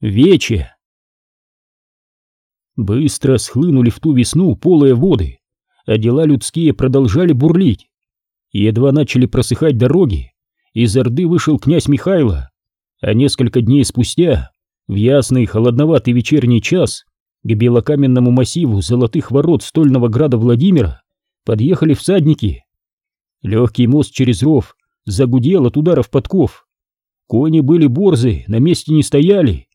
Вече. Быстро схлынули в ту весну полые воды, а дела людские продолжали бурлить. Едва начали просыхать дороги, из Орды вышел князь Михайло, а несколько дней спустя, в ясный холодноватый вечерний час, к белокаменному массиву золотых ворот стольного града Владимира подъехали всадники. Легкий мост через ров загудел от ударов подков. Кони были борзы, на месте не стояли,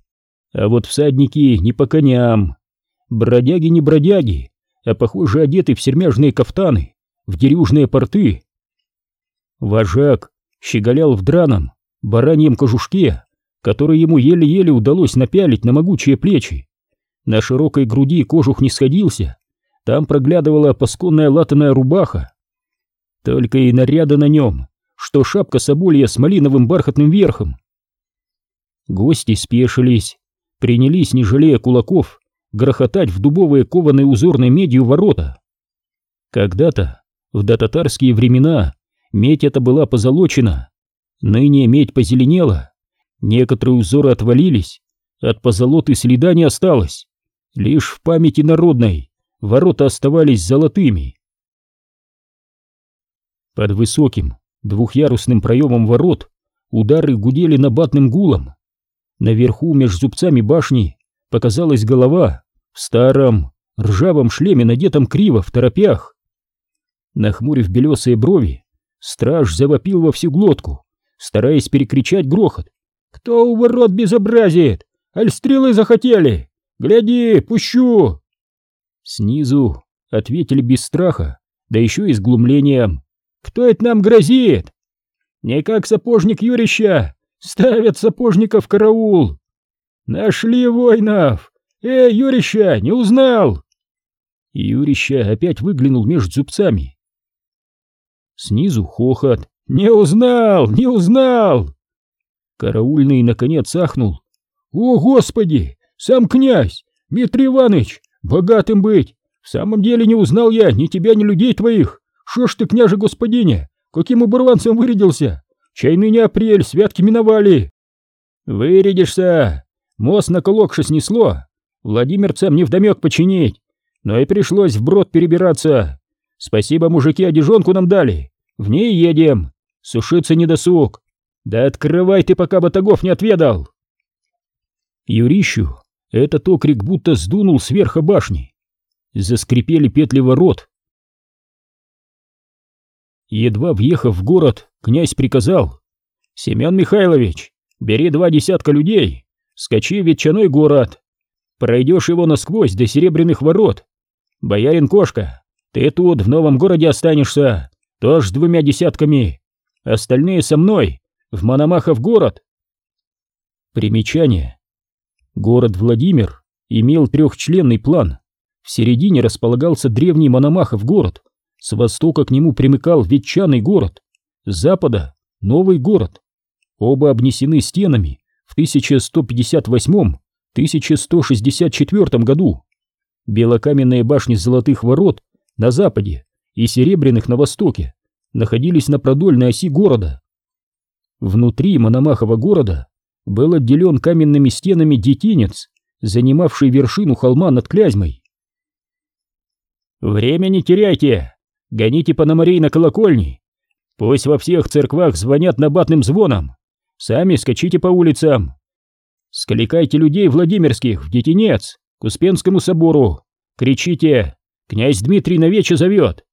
а вот всадники не по коням. Бродяги не бродяги, а похоже одеты в сермяжные кафтаны, в дерюжные порты. Вожак щеголял в драном, бараньем кожушке, который ему еле-еле удалось напялить на могучие плечи. На широкой груди кожух не сходился, там проглядывала пасконная латаная рубаха. Только и наряда на нем, что шапка соболья с малиновым бархатным верхом. Гости спешились, принялись, не жалея кулаков, грохотать в дубовые кованые узорной медью ворота. Когда-то, в дотатарские времена, медь эта была позолочена, ныне медь позеленела, некоторые узоры отвалились, от позолоты следа не осталось, лишь в памяти народной ворота оставались золотыми. Под высоким двухъярусным проемом ворот удары гудели набатным гулом, Наверху, между зубцами башни, показалась голова в старом ржавом шлеме, надетом криво, в торопях. Нахмурив белесые брови, страж завопил во всю глотку, стараясь перекричать грохот. «Кто у ворот безобразит? Аль стрелы захотели? Гляди, пущу!» Снизу ответили без страха, да еще и с глумлением. «Кто это нам грозит?» «Не как сапожник Юрища, Ставят сапожников в караул! Нашли воинов! Эй, Юрища, не узнал!» Юрища опять выглянул между зубцами. Снизу хохот. «Не узнал! Не узнал!» Караульный наконец ахнул. «О, Господи! Сам князь! Дмитрий Иванович! Богатым быть! В самом деле не узнал я ни тебя, ни людей твоих! Шо ж ты, княже господине, каким оборванцем вырядился? Чай ныне апрель, святки миновали. Вырядишься. Мост на Колокше снесло. Владимирцам невдомек починить. Но и пришлось вброд перебираться. Спасибо, мужики, одежонку нам дали. В ней едем. Сушиться не досуг. Да открывай ты, пока батагов не отведал. Юрищу этот окрик будто сдунул сверху башни. Заскрипели петли ворот. Едва въехав в город, князь приказал. «Семен Михайлович, бери два десятка людей, скачи в ветчаной город. Пройдешь его насквозь до серебряных ворот. Боярин Кошка, ты тут в новом городе останешься, тоже с двумя десятками. Остальные со мной, в Мономахов город». Примечание. Город Владимир имел трехчленный план. В середине располагался древний Мономахов город, с востока к нему примыкал ветчаный город, запада — новый город. Оба обнесены стенами в 1158-1164 году. Белокаменные башни золотых ворот на западе и серебряных на востоке находились на продольной оси города. Внутри Мономахова города был отделен каменными стенами детинец, занимавший вершину холма над Клязьмой. «Время не теряйте!» гоните пономарей на колокольни. Пусть во всех церквах звонят набатным звоном. Сами скачите по улицам. Скликайте людей Владимирских в Детенец, к Успенскому собору. Кричите «Князь Дмитрий на зовет!»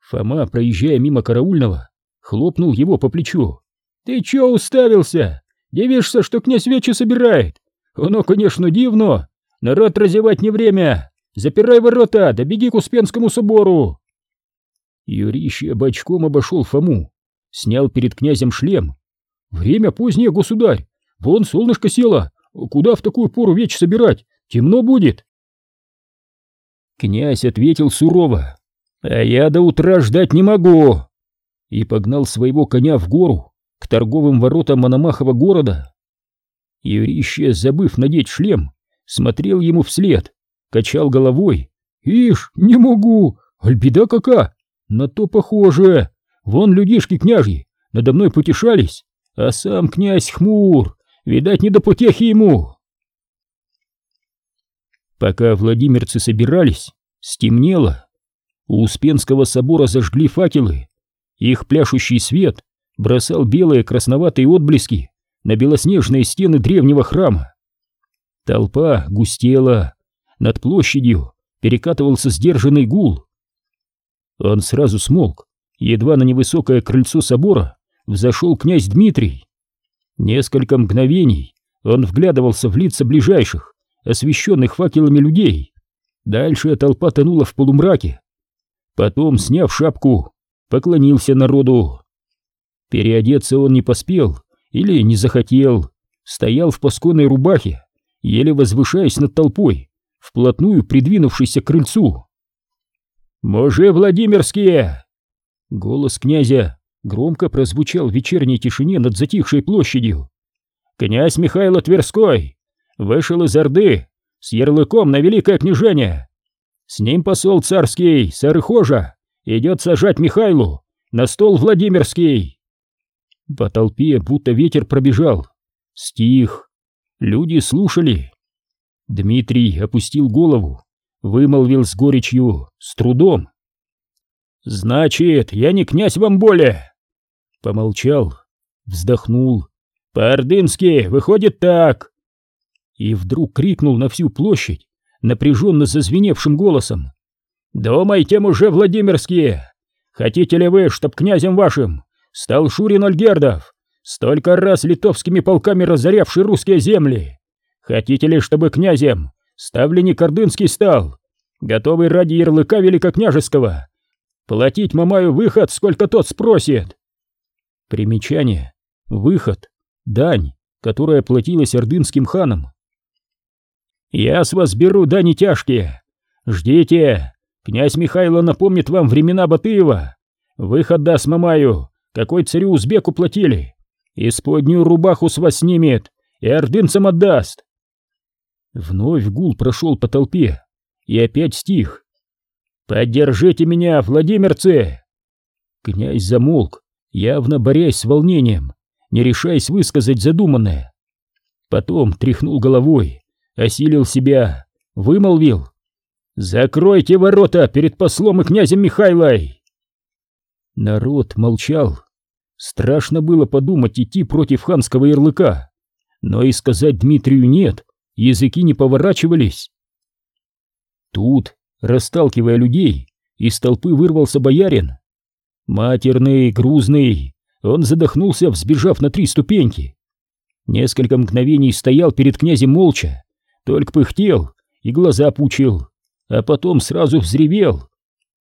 Фома, проезжая мимо караульного, хлопнул его по плечу. «Ты чё уставился? Дивишься, что князь вече собирает? Оно, конечно, дивно. Народ разевать не время. Запирай ворота, да беги к Успенскому собору!» Юрища бочком обошел Фому, снял перед князем шлем. «Время позднее, государь! Вон солнышко село! Куда в такую пору веч собирать? Темно будет!» Князь ответил сурово. «А я до утра ждать не могу!» И погнал своего коня в гору, к торговым воротам Мономахова города. Юрище, забыв надеть шлем, смотрел ему вслед, качал головой. «Ишь, не могу! Альбеда кака! На то похоже. Вон людишки княжьи надо мной потешались, а сам князь хмур, Видать, не до потехи ему. Пока владимирцы собирались, стемнело. У Успенского собора зажгли факелы. Их пляшущий свет бросал белые красноватые отблески на белоснежные стены древнего храма. Толпа густела. Над площадью перекатывался сдержанный гул. Он сразу смолк. Едва на невысокое крыльцо собора взошел князь Дмитрий. Несколько мгновений он вглядывался в лица ближайших, освещенных факелами людей. Дальше толпа тонула в полумраке. Потом, сняв шапку, поклонился народу. Переодеться он не поспел или не захотел, стоял в пасконной рубахе, еле возвышаясь над толпой, вплотную придвинувшийся к крыльцу. «Мужи Владимирские!» Голос князя громко прозвучал в вечерней тишине над затихшей площадью. «Князь Михаил Тверской вышел из Орды с ярлыком на великое княжение. С ним посол царский, Сарыхожа, идет сажать Михайлу на стол Владимирский». По толпе будто ветер пробежал. Стих. Люди слушали. Дмитрий опустил голову, вымолвил с горечью, с трудом. «Значит, я не князь вам более!» Помолчал, вздохнул. «По-ордынски выходит так!» И вдруг крикнул на всю площадь, напряженно зазвеневшим голосом. «Думайте, уже Владимирские! Хотите ли вы, чтоб князем вашим стал Шурин Ольгердов, столько раз литовскими полками разорявший русские земли? Хотите ли, чтобы князем ставленник Ордынский стал, готовый ради ярлыка великокняжеского Платить Мамаю выход, сколько тот спросит. Примечание. Выход. Дань, которая платилась ордынским ханам. Я с вас беру дани тяжкие. Ждите. Князь Михайло напомнит вам времена Батыева. Выход даст Мамаю, какой царю узбеку платили. Исподнюю рубаху с вас снимет и ордынцам отдаст. Вновь гул прошел по толпе и опять стих. «Поддержите меня, владимирцы!» Князь замолк, явно борясь с волнением, не решаясь высказать задуманное. Потом тряхнул головой, осилил себя, вымолвил. «Закройте ворота перед послом и князем Михайлой!» Народ молчал. Страшно было подумать идти против ханского ярлыка, но и сказать Дмитрию «нет» языки не поворачивались. Тут Расталкивая людей, из толпы вырвался боярин. Матерный, грузный, он задохнулся, взбежав на три ступеньки. Несколько мгновений стоял перед князем молча, только пыхтел и глаза пучил, а потом сразу взревел.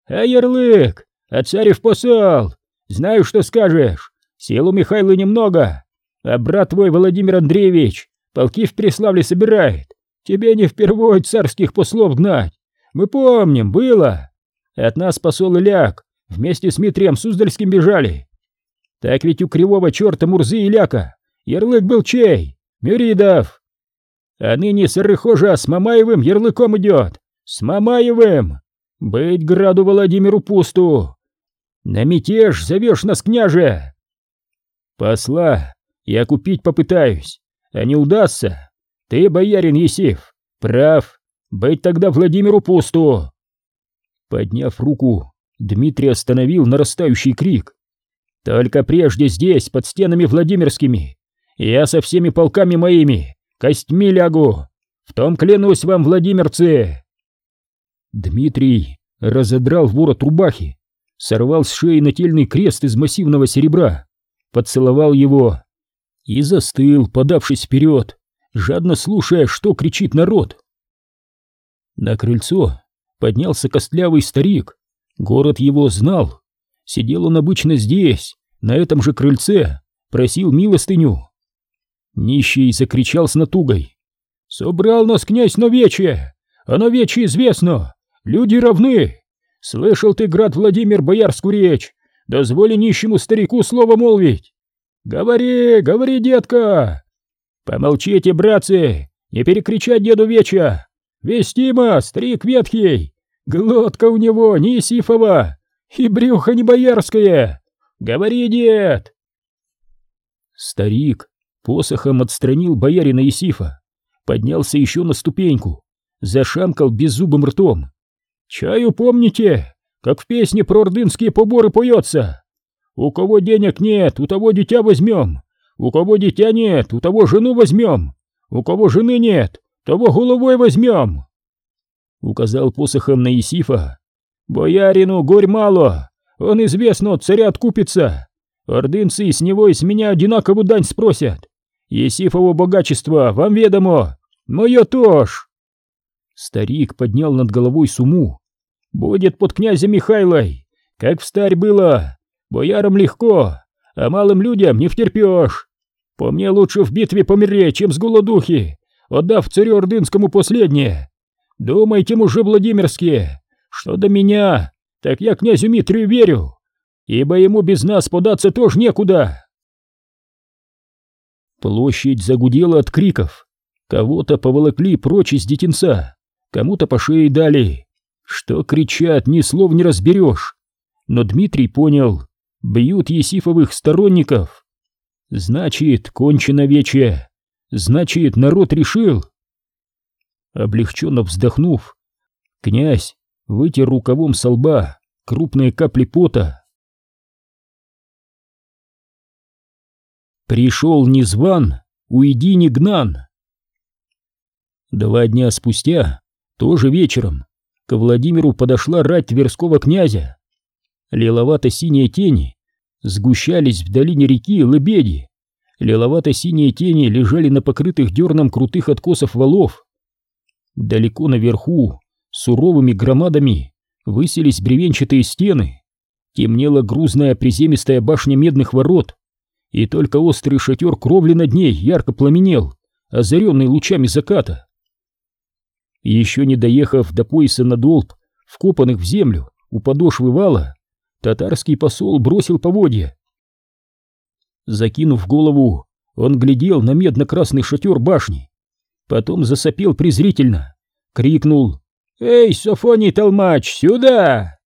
«А ярлык! А царев посол! Знаю, что скажешь! Сил у Михайла немного, а брат твой Владимир Андреевич полки в Преславле собирает. Тебе не впервой царских послов гнать. Мы помним, было. От нас посол Иляк вместе с Митрием Суздальским бежали. Так ведь у кривого черта Мурзы и Ляка ярлык был чей? Мюридов. А ныне Сырыхожа с Мамаевым ярлыком идет. С Мамаевым. Быть граду Владимиру пусту. На мятеж зовешь нас, княже. Посла я купить попытаюсь, а не удастся. Ты, боярин Есиф, прав. Быть тогда Владимиру пусту!» Подняв руку, Дмитрий остановил нарастающий крик. «Только прежде здесь, под стенами Владимирскими, я со всеми полками моими костьми лягу! В том клянусь вам, владимирцы!» Дмитрий разодрал ворот рубахи, сорвал с шеи нательный крест из массивного серебра, поцеловал его и застыл, подавшись вперед, жадно слушая, что кричит народ. На крыльцо поднялся костлявый старик. Город его знал. Сидел он обычно здесь, на этом же крыльце, просил милостыню. Нищий закричал с натугой. «Собрал нас князь на вече! А на вече известно! Люди равны! Слышал ты, град Владимир, боярскую речь! Дозволи нищему старику слово молвить! Говори, говори, детка! Помолчите, братцы, не перекричать деду веча! Вестима, старик ветхий! Глотка у него не Исифова, и брюхо не боярское! Говори, дед!» Старик посохом отстранил боярина Исифа, поднялся еще на ступеньку, зашамкал беззубым ртом. «Чаю помните, как в песне про ордынские поборы поется? У кого денег нет, у того дитя возьмем, у кого дитя нет, у того жену возьмем, у кого жены нет, того головой возьмем!» Указал посохом на Исифа. «Боярину горь мало, он известно от царя откупится. Ордынцы с него и с меня одинаковую дань спросят. Есифово богачество вам ведомо, мое тоже!» Старик поднял над головой суму. «Будет под князем Михайлой, как в старь было. Боярам легко, а малым людям не втерпешь. По мне лучше в битве помереть, чем с голодухи, отдав царю Ордынскому последнее. Думайте, мужи Владимирские, что до меня, так я князю Митрию верю, ибо ему без нас податься тоже некуда. Площадь загудела от криков. Кого-то поволокли прочь из детинца, кому-то по шее дали. Что кричат, ни слов не разберешь. Но Дмитрий понял, бьют Есифовых сторонников. Значит, кончено вече. Значит, народ решил. Облегченно вздохнув, князь вытер рукавом со лба крупные капли пота. Пришел Незван, уйди не гнан. Два дня спустя, тоже вечером, к Владимиру подошла рать Тверского князя. Лиловато-синие тени сгущались в долине реки Лебеди. Лиловато-синие тени лежали на покрытых дерном крутых откосов валов. Далеко наверху, суровыми громадами, высились бревенчатые стены. Темнела грузная приземистая башня медных ворот, и только острый шатер кровли над ней ярко пламенел, озаренный лучами заката. Еще не доехав до пояса на долб, вкопанных в землю у подошвы вала, татарский посол бросил поводья. Закинув голову, он глядел на медно-красный шатер башни, Потом засопел презрительно, крикнул «Эй, Софоний Толмач, сюда!»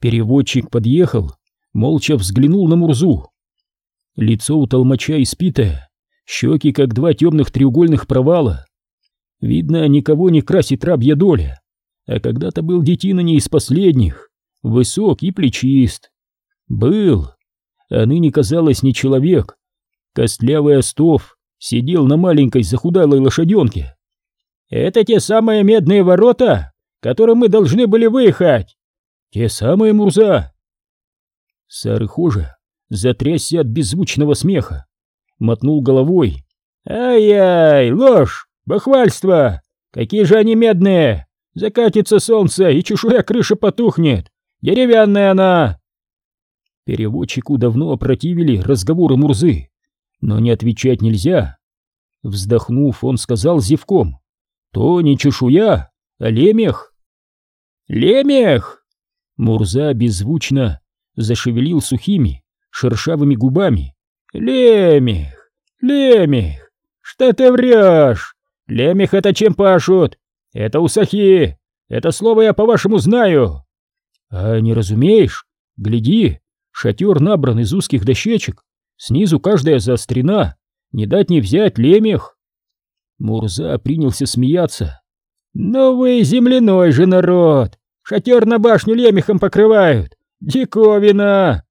Переводчик подъехал, молча взглянул на Мурзу. Лицо у толмача испитое, щеки как два темных треугольных провала. Видно, никого не красит рабья доля, а когда-то был детина не из последних, высок и плечист. Был, а ныне казалось не человек, костлявый остов, сидел на маленькой захудалой лошаденке. «Это те самые медные ворота, которым мы должны были выехать!» «Те самые, Мурза!» Сарыхожа затрясся от беззвучного смеха, мотнул головой. «Ай-яй, ложь, бахвальство! Какие же они медные! Закатится солнце, и чешуя крыши потухнет! Деревянная она!» Переводчику давно опротивили разговоры Мурзы но не отвечать нельзя. Вздохнув, он сказал зевком, «То не чешуя, а лемех». «Лемех!» Мурза беззвучно зашевелил сухими, шершавыми губами. «Лемех! Лемех! Что ты врешь? Лемех это чем пашут? Это усахи! Это слово я по-вашему знаю!» «А не разумеешь? Гляди, шатер набран из узких дощечек, Снизу каждая заострена, не дать не взять лемех. Мурза принялся смеяться. «Ну вы земляной же народ! Шатер на башню лемехом покрывают! Диковина!»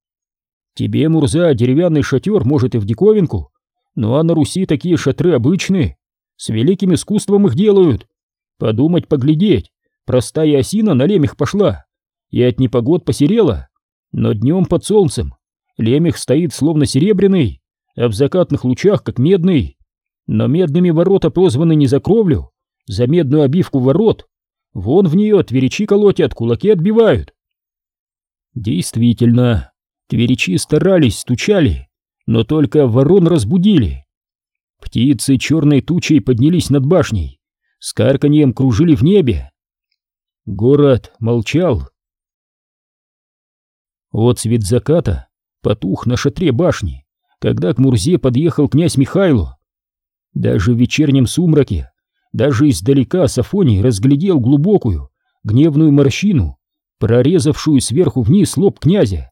«Тебе, Мурза, деревянный шатер, может, и в диковинку, ну а на Руси такие шатры обычные, с великим искусством их делают. Подумать, поглядеть, простая осина на лемех пошла, и от непогод посерела, но днем под солнцем Лемех стоит словно серебряный, а в закатных лучах как медный. Но медными ворота прозваны не за кровлю, за медную обивку ворот. Вон в нее тверичи колотят, кулаки отбивают. Действительно, тверичи старались, стучали, но только ворон разбудили. Птицы черной тучей поднялись над башней, с карканьем кружили в небе. Город молчал. Вот цвет заката потух на шатре башни, когда к Мурзе подъехал князь Михайло. Даже в вечернем сумраке, даже издалека Сафоний разглядел глубокую, гневную морщину, прорезавшую сверху вниз лоб князя.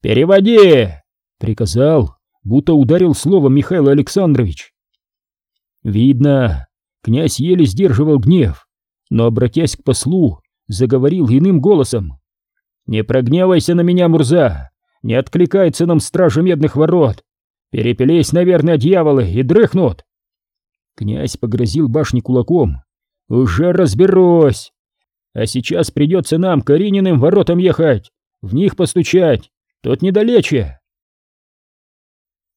«Переводи!» — приказал, будто ударил словом Михаил Александрович. Видно, князь еле сдерживал гнев, но, обратясь к послу, заговорил иным голосом. «Не прогневайся на меня, Мурза! Не откликается нам стража медных ворот! Перепелись, наверное, дьяволы и дрыхнут!» Князь погрозил башне кулаком. «Уже разберусь! А сейчас придется нам, Карининым, воротам ехать, в них постучать, тут недалече!»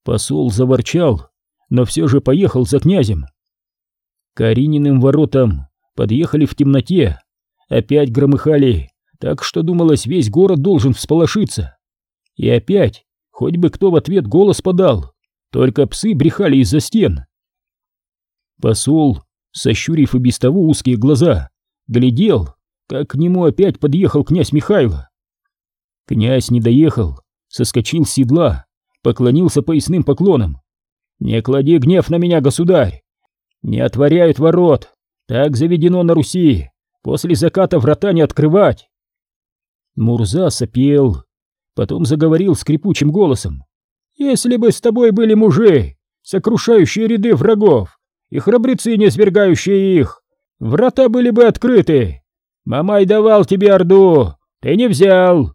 Посол заворчал, но все же поехал за князем. Карининым воротам подъехали в темноте, опять громыхали, так что думалось, весь город должен всполошиться. И опять, хоть бы кто в ответ голос подал, только псы брехали из-за стен. Посол, сощурив и без того узкие глаза, глядел, как к нему опять подъехал князь Михайло. Князь не доехал, соскочил с седла, поклонился поясным поклоном. «Не клади гнев на меня, государь! Не отворяют ворот! Так заведено на Руси! После заката врата не открывать!» Мурза сопел, потом заговорил скрипучим голосом. «Если бы с тобой были мужи, сокрушающие ряды врагов, и храбрецы, не свергающие их, врата были бы открыты! Мамай давал тебе Орду, ты не взял!»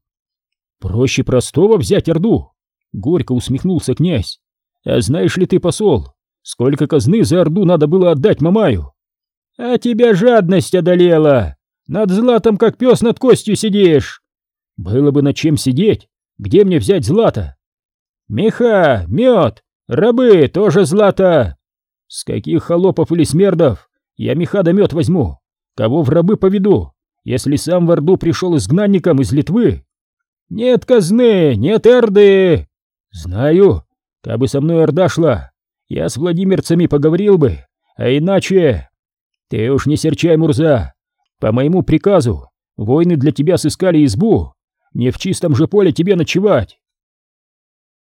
«Проще простого взять Орду!» — горько усмехнулся князь. «А знаешь ли ты, посол, сколько казны за Орду надо было отдать Мамаю?» «А тебя жадность одолела! Над златом, как пес над костью сидишь!» «Было бы над чем сидеть! Где мне взять злато?» «Меха, мед, рабы, тоже злато!» «С каких холопов или смердов я меха да мед возьму? Кого в рабы поведу, если сам в Орду пришел изгнанником из Литвы?» «Нет казны, нет эрды!» «Знаю, как бы со мной Орда шла, я с владимирцами поговорил бы, а иначе...» «Ты уж не серчай, Мурза! По моему приказу воины для тебя сыскали избу, не в чистом же поле тебе ночевать,